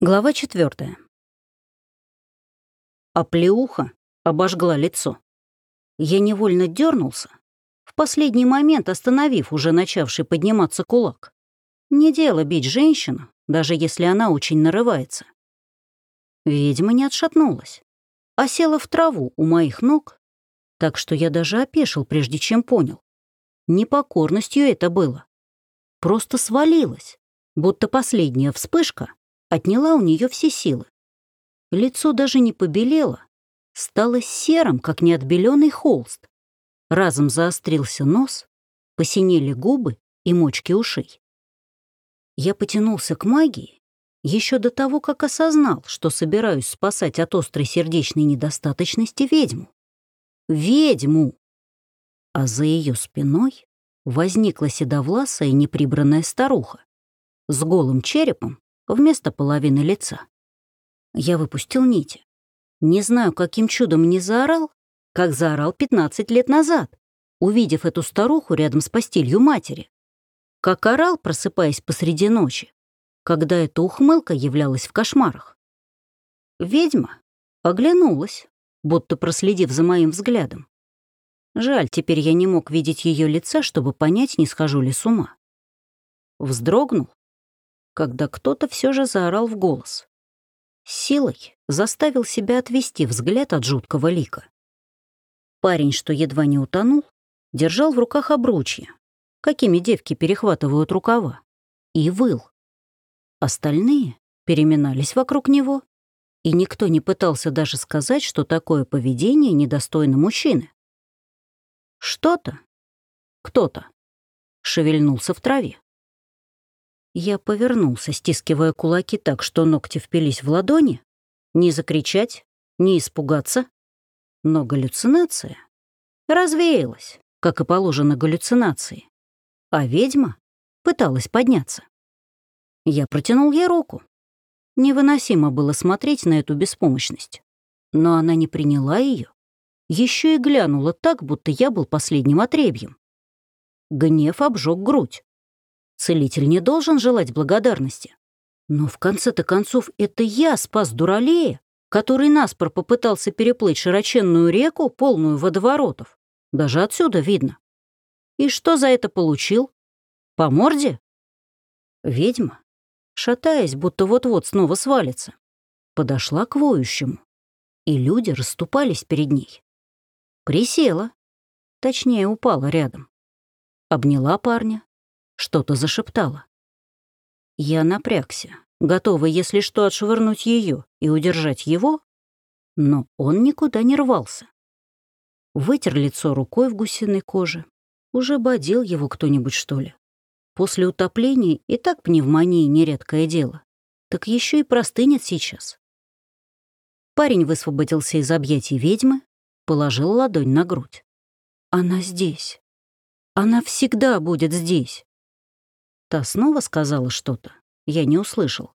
Глава четвертая. Оплеуха обожгла лицо. Я невольно дернулся, в последний момент остановив уже начавший подниматься кулак. Не дело бить женщину, даже если она очень нарывается. Ведьма не отшатнулась, а села в траву у моих ног, так что я даже опешил, прежде чем понял. Непокорностью это было. Просто свалилась, будто последняя вспышка отняла у нее все силы. Лицо даже не побелело, стало серым, как неотбеленный холст. Разом заострился нос, посинели губы и мочки ушей. Я потянулся к магии еще до того, как осознал, что собираюсь спасать от острой сердечной недостаточности ведьму. Ведьму! А за ее спиной возникла седовласая неприбранная старуха с голым черепом вместо половины лица. Я выпустил нити. Не знаю, каким чудом не заорал, как заорал 15 лет назад, увидев эту старуху рядом с постелью матери. Как орал, просыпаясь посреди ночи, когда эта ухмылка являлась в кошмарах. Ведьма оглянулась, будто проследив за моим взглядом. Жаль, теперь я не мог видеть ее лица, чтобы понять, не схожу ли с ума. Вздрогнул когда кто-то все же заорал в голос. Силой заставил себя отвести взгляд от жуткого лика. Парень, что едва не утонул, держал в руках обручья, какими девки перехватывают рукава, и выл. Остальные переминались вокруг него, и никто не пытался даже сказать, что такое поведение недостойно мужчины. Что-то, кто-то шевельнулся в траве. Я повернулся, стискивая кулаки так, что ногти впились в ладони. Не закричать, не испугаться. Но галлюцинация развеялась, как и положено галлюцинации. А ведьма пыталась подняться. Я протянул ей руку. Невыносимо было смотреть на эту беспомощность. Но она не приняла ее. Еще и глянула так, будто я был последним отребьем. Гнев обжег грудь. Целитель не должен желать благодарности. Но в конце-то концов это я спас дуралея, который наспор попытался переплыть широченную реку, полную водоворотов. Даже отсюда видно. И что за это получил? По морде? Ведьма, шатаясь, будто вот-вот снова свалится, подошла к воющему, и люди расступались перед ней. Присела, точнее, упала рядом. Обняла парня, что-то зашептала. Я напрягся, готовый, если что, отшвырнуть ее и удержать его, но он никуда не рвался. Вытер лицо рукой в гусиной коже. Уже бодил его кто-нибудь, что ли? После утопления и так пневмонии нередкое дело. Так еще и простынет сейчас. Парень высвободился из объятий ведьмы, положил ладонь на грудь. Она здесь. Она всегда будет здесь. Та снова сказала что-то. Я не услышал.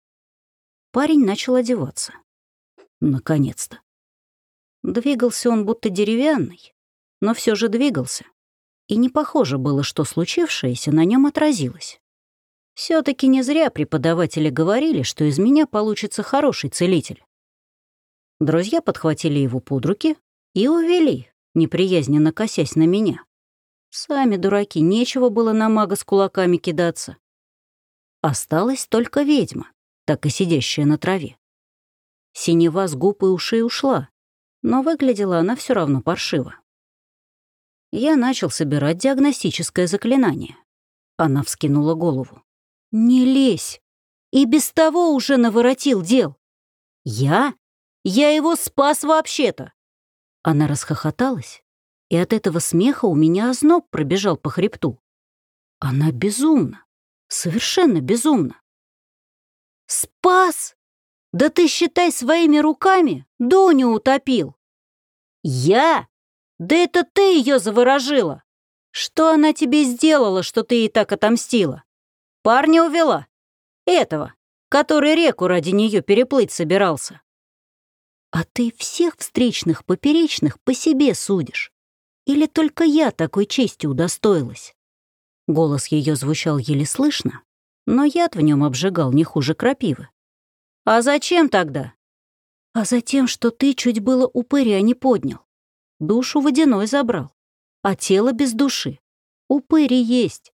Парень начал одеваться. Наконец-то. Двигался он будто деревянный, но все же двигался. И не похоже было, что случившееся на нем отразилось. все таки не зря преподаватели говорили, что из меня получится хороший целитель. Друзья подхватили его под руки и увели, неприязненно косясь на меня. Сами дураки, нечего было на мага с кулаками кидаться. Осталась только ведьма, так и сидящая на траве. Синева с губ и ушей ушла, но выглядела она все равно паршиво. Я начал собирать диагностическое заклинание. Она вскинула голову. «Не лезь! И без того уже наворотил дел!» «Я? Я его спас вообще-то!» Она расхохоталась, и от этого смеха у меня озноб пробежал по хребту. Она безумна. Совершенно безумно. «Спас! Да ты, считай, своими руками Доню утопил!» «Я? Да это ты ее заворожила! Что она тебе сделала, что ты ей так отомстила? Парня увела? Этого, который реку ради нее переплыть собирался. А ты всех встречных поперечных по себе судишь? Или только я такой чести удостоилась? Голос ее звучал еле слышно, но яд в нем обжигал не хуже крапивы. А зачем тогда? А затем, что ты чуть было упыря не поднял. Душу водяной забрал, а тело без души. Упыри есть.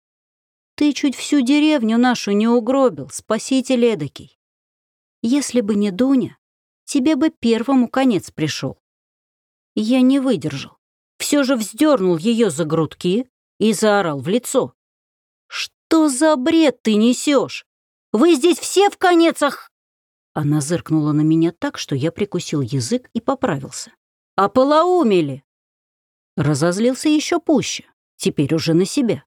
Ты чуть всю деревню нашу не угробил, спаситель эдакий. Если бы не Дуня, тебе бы первому конец пришел. Я не выдержал. Все же вздернул ее за грудки и заорал в лицо. «Что за бред ты несешь? Вы здесь все в конецах!» Она зыркнула на меня так, что я прикусил язык и поправился. «Ополоумели!» Разозлился еще пуще, теперь уже на себя.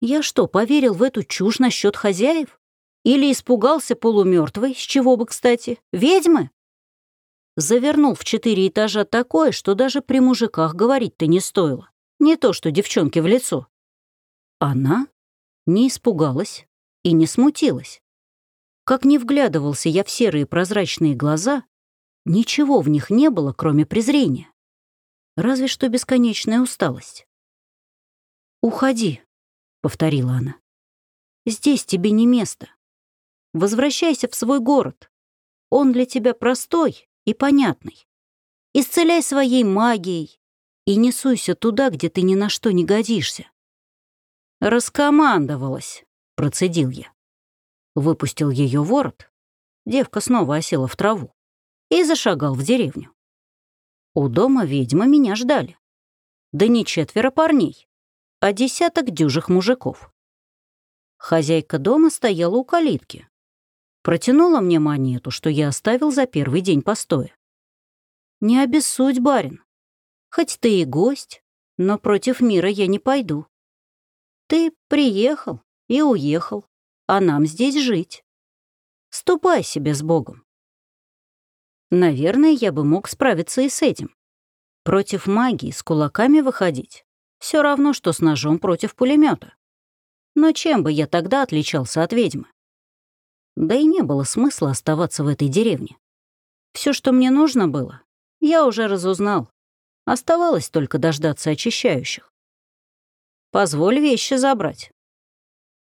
Я что, поверил в эту чушь насчет хозяев? Или испугался полумертвой, с чего бы, кстати, ведьмы? Завернул в четыре этажа такое, что даже при мужиках говорить-то не стоило. Не то, что девчонке в лицо. Она не испугалась и не смутилась. Как не вглядывался я в серые прозрачные глаза, ничего в них не было, кроме презрения. Разве что бесконечная усталость. «Уходи», — повторила она. «Здесь тебе не место. Возвращайся в свой город. Он для тебя простой и понятный. Исцеляй своей магией и не суйся туда, где ты ни на что не годишься. «Раскомандовалась», — процедил я. Выпустил ее ворот. Девка снова осела в траву и зашагал в деревню. У дома ведьмы меня ждали. Да не четверо парней, а десяток дюжих мужиков. Хозяйка дома стояла у калитки. Протянула мне монету, что я оставил за первый день постоя. «Не обессудь, барин. Хоть ты и гость, но против мира я не пойду. Ты приехал и уехал, а нам здесь жить. Ступай себе с Богом. Наверное, я бы мог справиться и с этим. Против магии с кулаками выходить все равно, что с ножом против пулемета. Но чем бы я тогда отличался от ведьмы? Да и не было смысла оставаться в этой деревне. Все, что мне нужно было, я уже разузнал. Оставалось только дождаться очищающих. Позволь вещи забрать».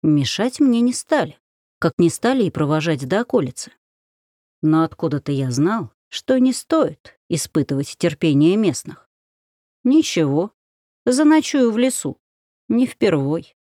Мешать мне не стали, как не стали и провожать до околицы. Но откуда-то я знал, что не стоит испытывать терпение местных. Ничего, заночую в лесу, не впервой.